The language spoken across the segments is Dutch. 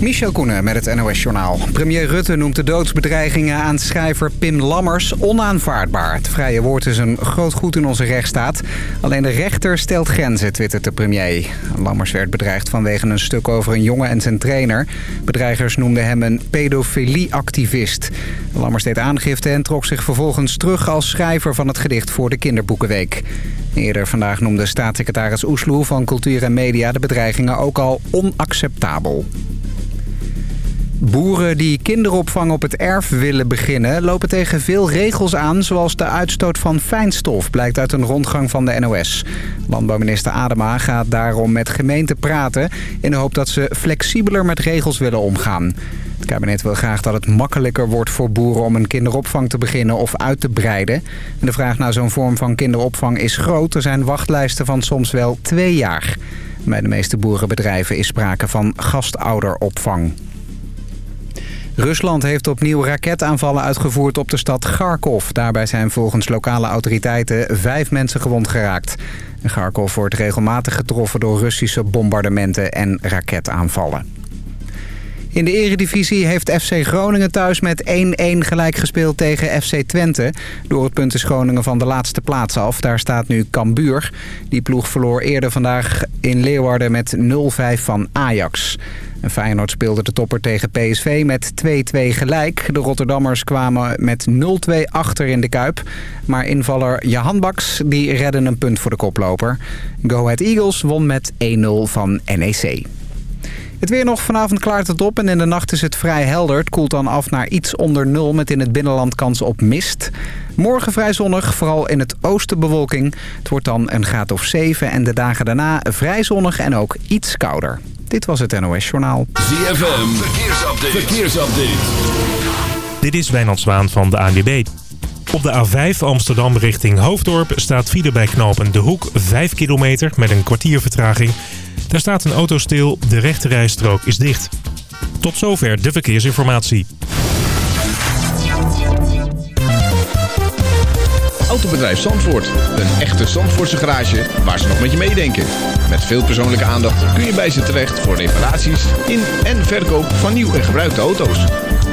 Michel Koenen met het NOS-journaal. Premier Rutte noemt de doodsbedreigingen aan schrijver Pim Lammers onaanvaardbaar. Het vrije woord is een groot goed in onze rechtsstaat. Alleen de rechter stelt grenzen, twittert de premier. Lammers werd bedreigd vanwege een stuk over een jongen en zijn trainer. Bedreigers noemden hem een pedofilieactivist. Lammers deed aangifte en trok zich vervolgens terug als schrijver van het gedicht voor de Kinderboekenweek. Eerder vandaag noemde staatssecretaris Oesloe van Cultuur en Media de bedreigingen ook al onacceptabel. Boeren die kinderopvang op het erf willen beginnen... lopen tegen veel regels aan, zoals de uitstoot van fijnstof... blijkt uit een rondgang van de NOS. Landbouwminister Adema gaat daarom met gemeenten praten... in de hoop dat ze flexibeler met regels willen omgaan. Het kabinet wil graag dat het makkelijker wordt voor boeren... om een kinderopvang te beginnen of uit te breiden. En de vraag naar zo'n vorm van kinderopvang is groot. Er zijn wachtlijsten van soms wel twee jaar. Bij de meeste boerenbedrijven is sprake van gastouderopvang. Rusland heeft opnieuw raketaanvallen uitgevoerd op de stad Kharkov. Daarbij zijn volgens lokale autoriteiten vijf mensen gewond geraakt. Kharkov wordt regelmatig getroffen door Russische bombardementen en raketaanvallen. In de eredivisie heeft FC Groningen thuis met 1-1 gelijk gespeeld tegen FC Twente. Door het punt is Groningen van de laatste plaats af. Daar staat nu Cambuur. Die ploeg verloor eerder vandaag in Leeuwarden met 0-5 van Ajax. En Feyenoord speelde de topper tegen PSV met 2-2 gelijk. De Rotterdammers kwamen met 0-2 achter in de Kuip. Maar invaller Jahan Baks die redde een punt voor de koploper. Go Ahead Eagles won met 1-0 van NEC. Het weer nog. Vanavond klaart het op en in de nacht is het vrij helder. Het koelt dan af naar iets onder nul met in het binnenland kans op mist. Morgen vrij zonnig, vooral in het oosten bewolking. Het wordt dan een graad of 7 en de dagen daarna vrij zonnig en ook iets kouder. Dit was het NOS Journaal. ZFM, verkeersupdate. verkeersupdate. Dit is Wijnand Zwaan van de ANWB. Op de A5 Amsterdam richting Hoofddorp staat file bij knopen De Hoek 5 kilometer met een kwartier vertraging. Daar staat een auto stil, de rechterrijstrook is dicht. Tot zover de verkeersinformatie. Autobedrijf Zandvoort. Een echte Zandvoortse garage waar ze nog met je meedenken. Met veel persoonlijke aandacht kun je bij ze terecht voor reparaties in en verkoop van nieuw en gebruikte auto's.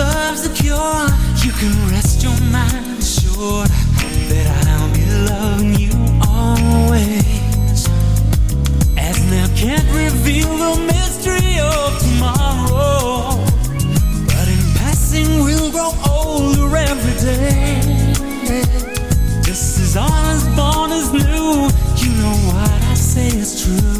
Love's the cure. You can rest your mind assured that I'll be loving you always. As now can't reveal the mystery of tomorrow. But in passing, we'll grow older every day. This is all as born as new. You know what I say is true.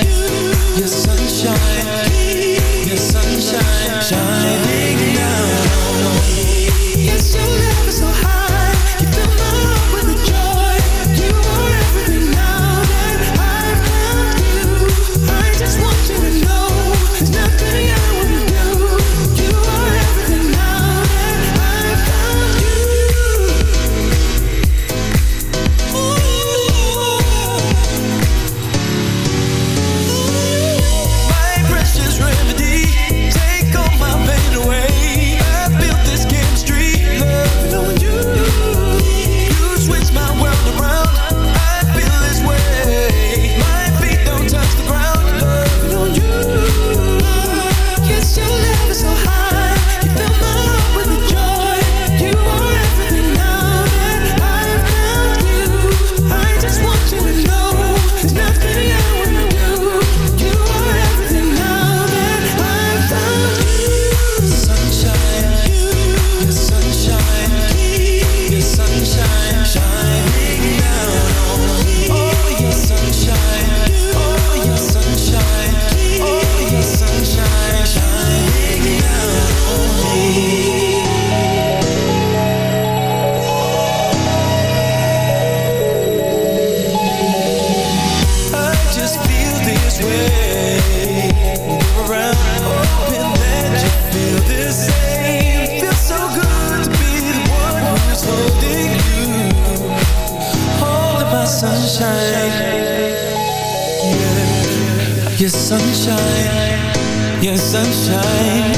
your sunshine. Your sunshine.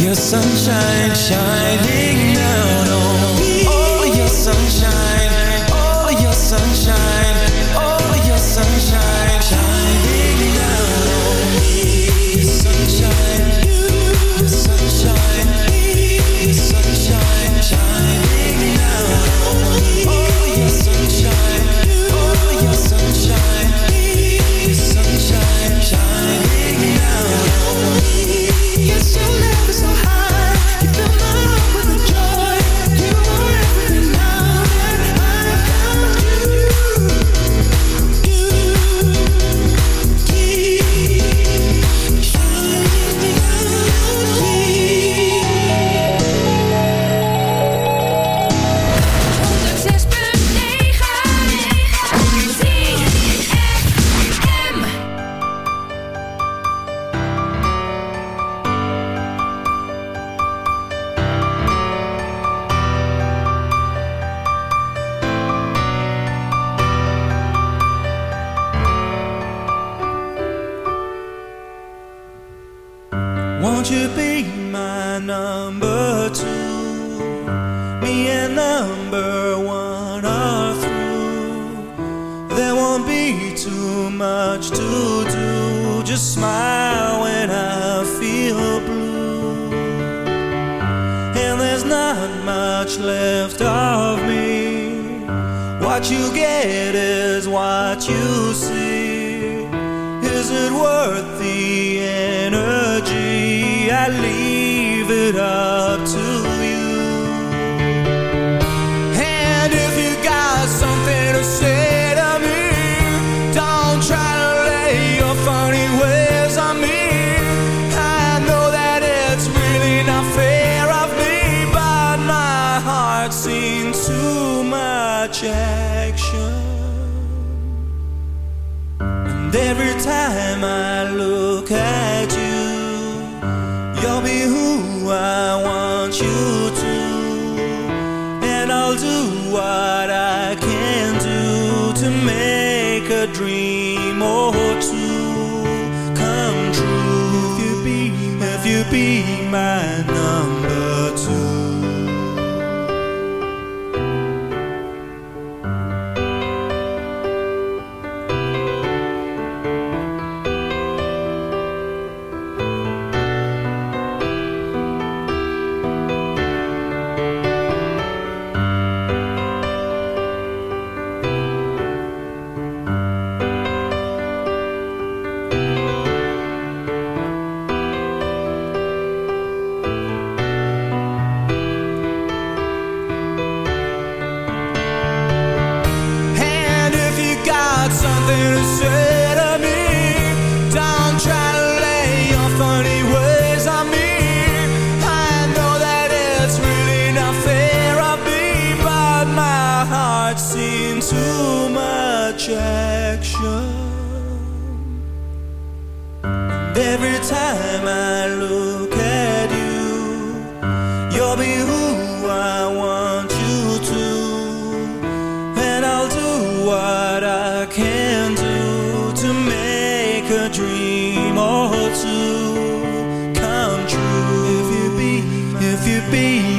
Your sunshine shining down worth the energy. I leave it up. a dream or two come true if you be, if you be mine. dream or two come true. If you be if you be.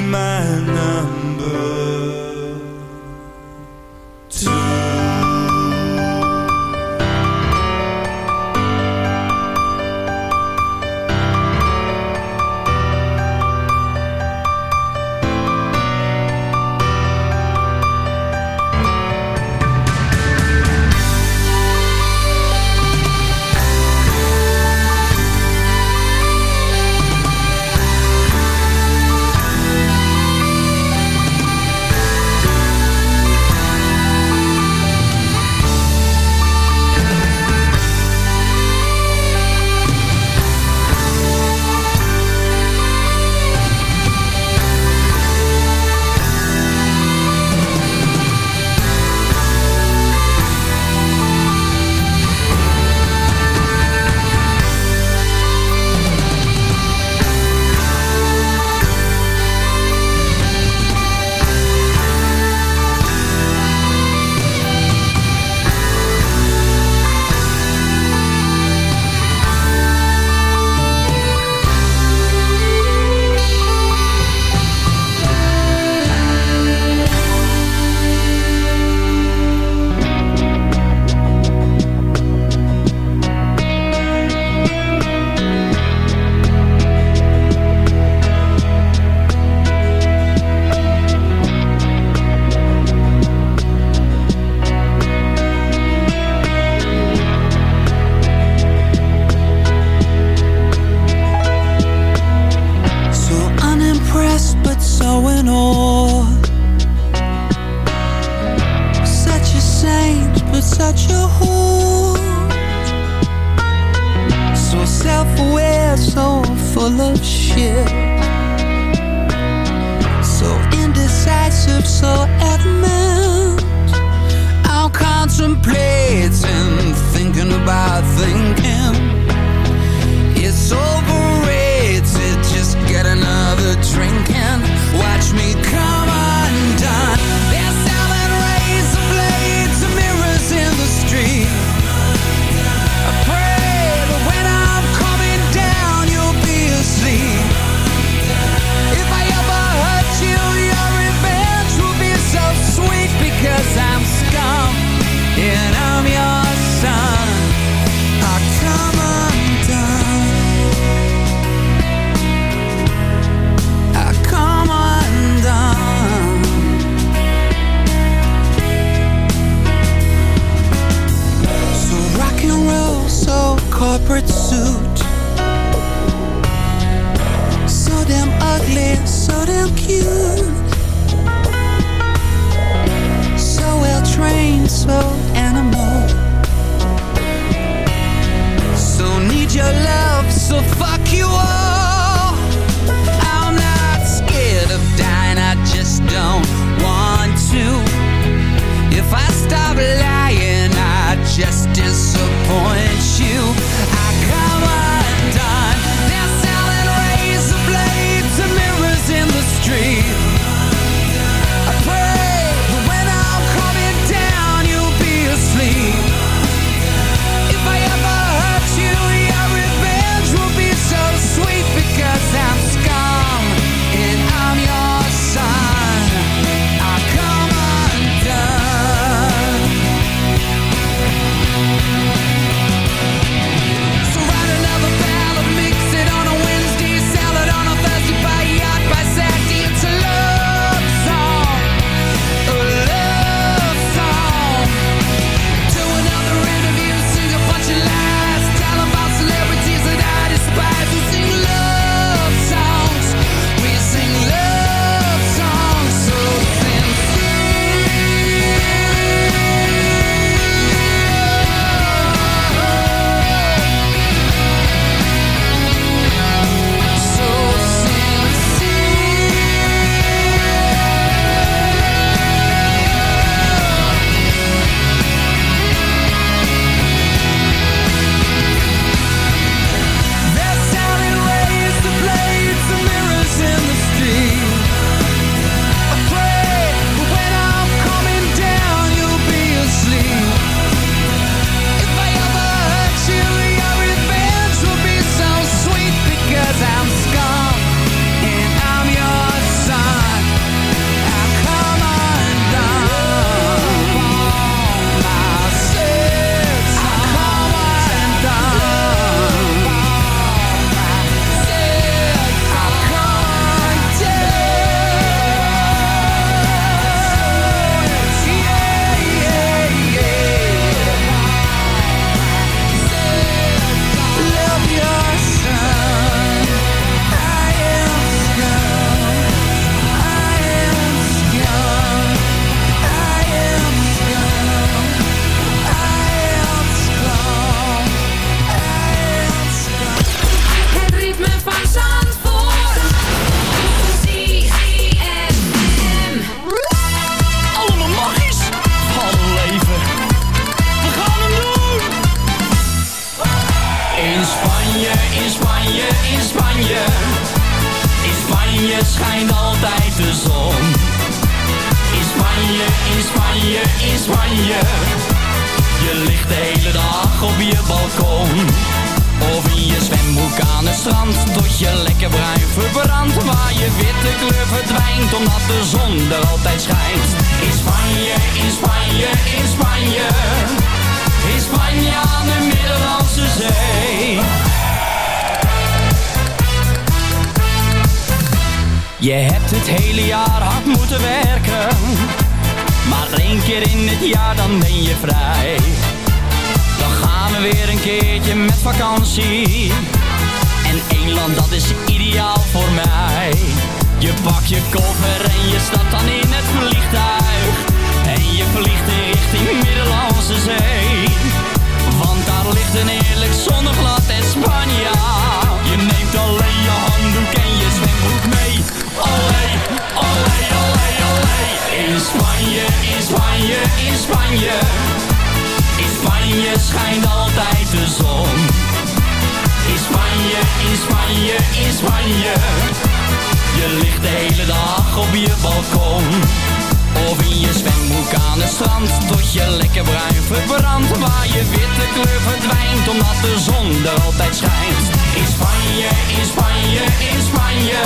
Omdat de zon er altijd schijnt. In Spanje, in Spanje, in Spanje.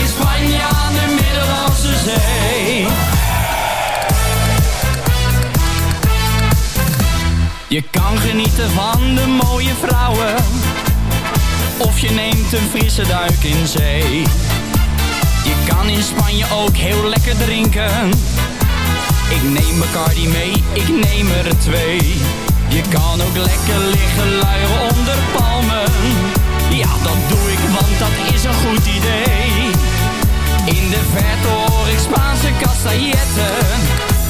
In Spanje aan de Middellandse Zee. Je kan genieten van de mooie vrouwen. Of je neemt een frisse duik in zee. Je kan in Spanje ook heel lekker drinken. Ik neem Bacardi mee, ik neem er twee Je kan ook lekker liggen luieren onder palmen. Ja, dat doe ik, want dat is een goed idee. In de verte hoor ik Spaanse castailletten.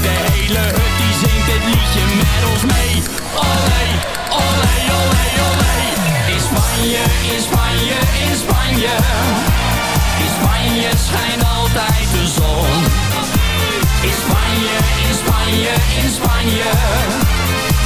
De hele hut die zingt dit liedje met ons mee. Olé, olé, olé, olé. In Spanje, in Spanje, in Spanje. In Spanje schijnt altijd de zon. In Spanje, in Spanje, in Spanje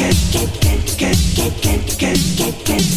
Can't, can't, can't, can't, can't, can't, can't, can't.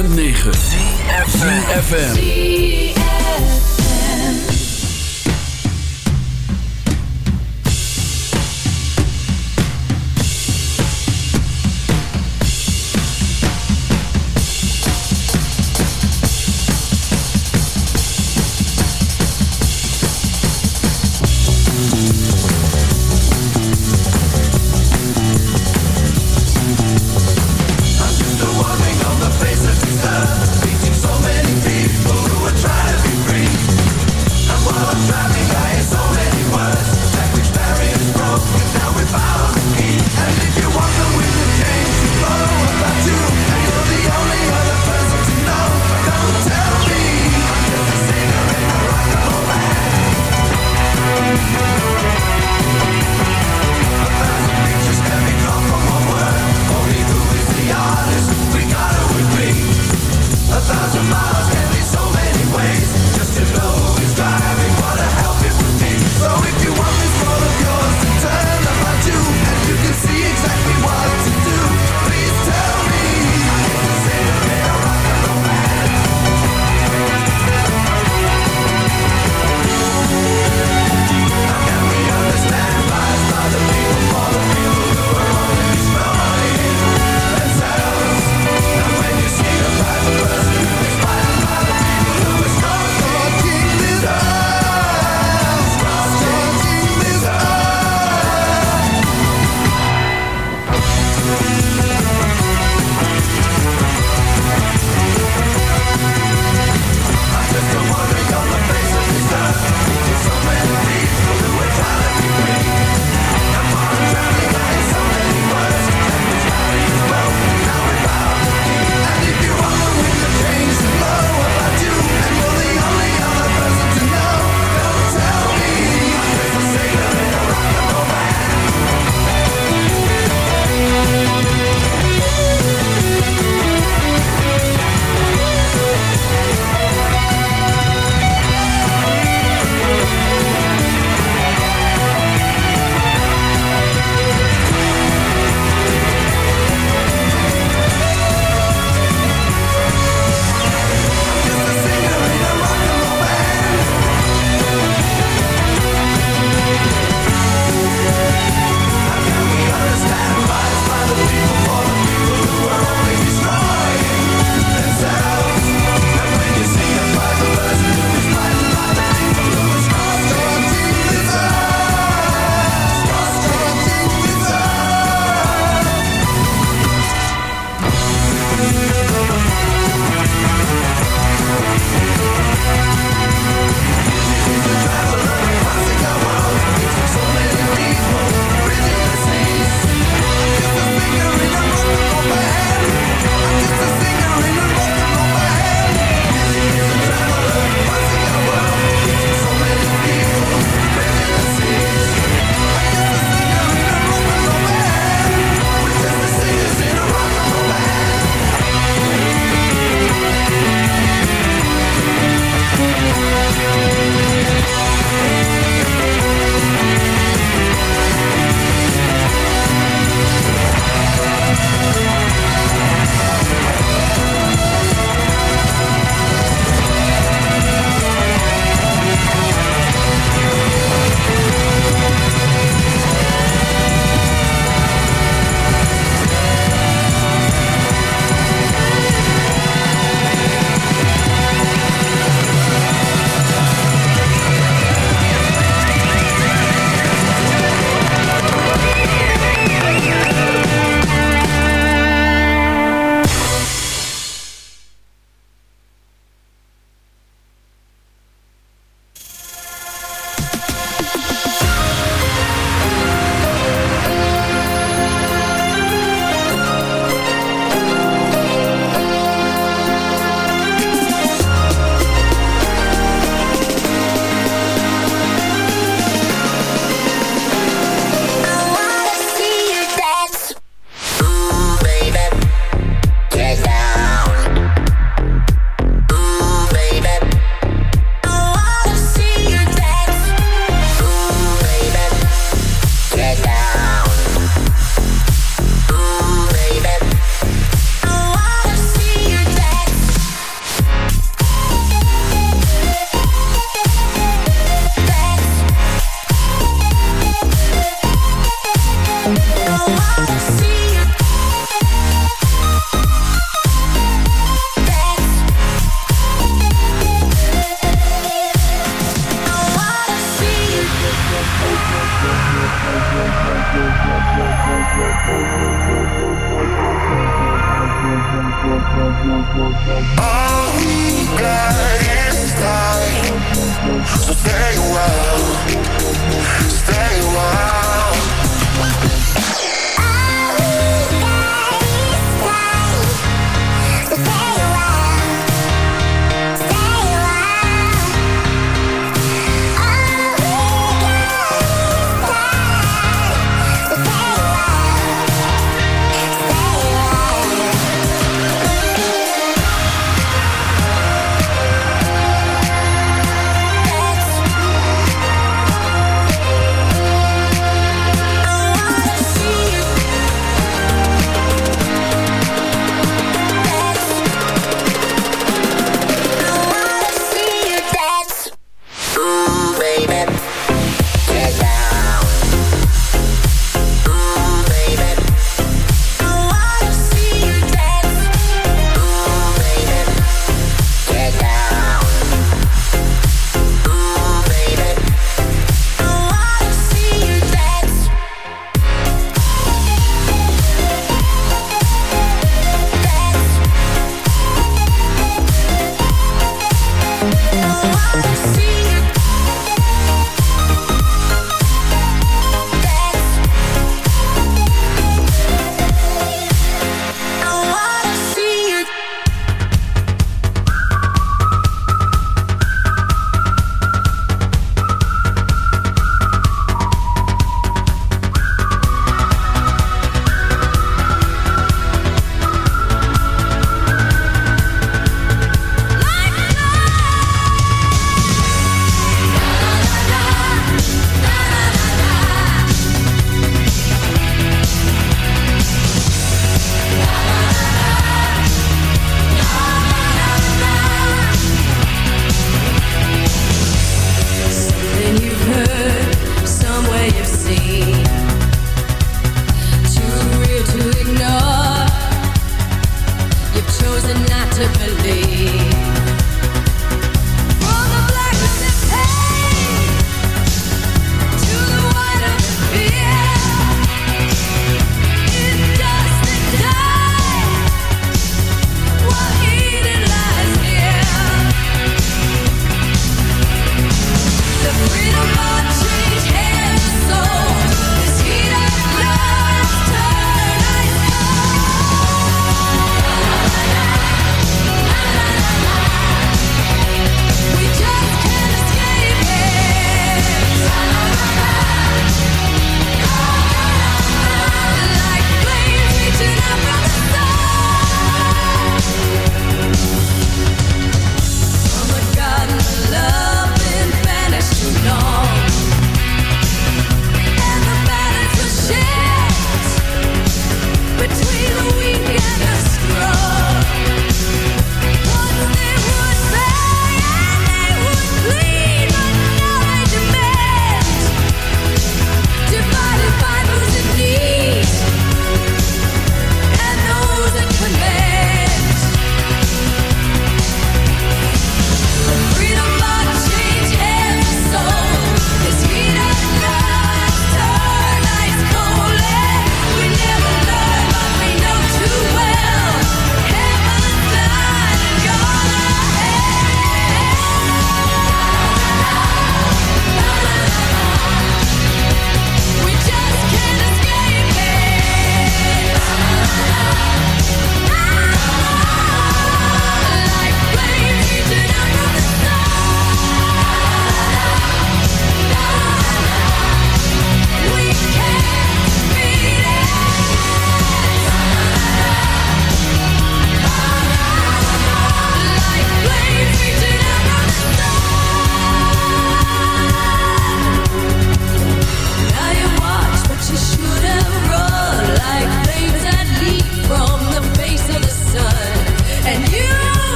106.9 FM.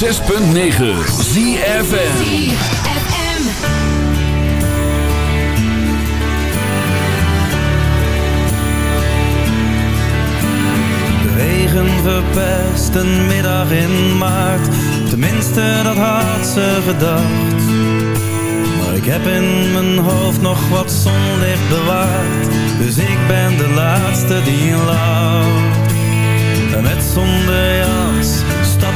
106.9 ZFN De regen verpest een middag in maart. Tenminste, dat had ze gedacht. Maar ik heb in mijn hoofd nog wat zonlicht bewaard. Dus ik ben de laatste die lacht. En met zonder jas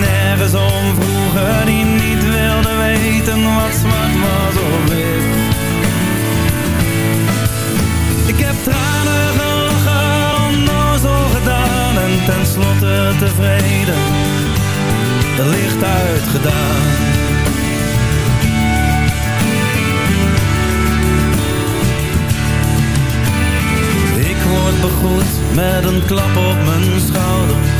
nergens om vroegen, die niet wilden weten wat zwart was of wit. Ik heb tranen gelachen, onnozel gedaan en tenslotte tevreden, de licht uitgedaan. Ik word begroet met een klap op mijn schouder.